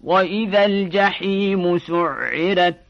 وإذا الجحيم سعرت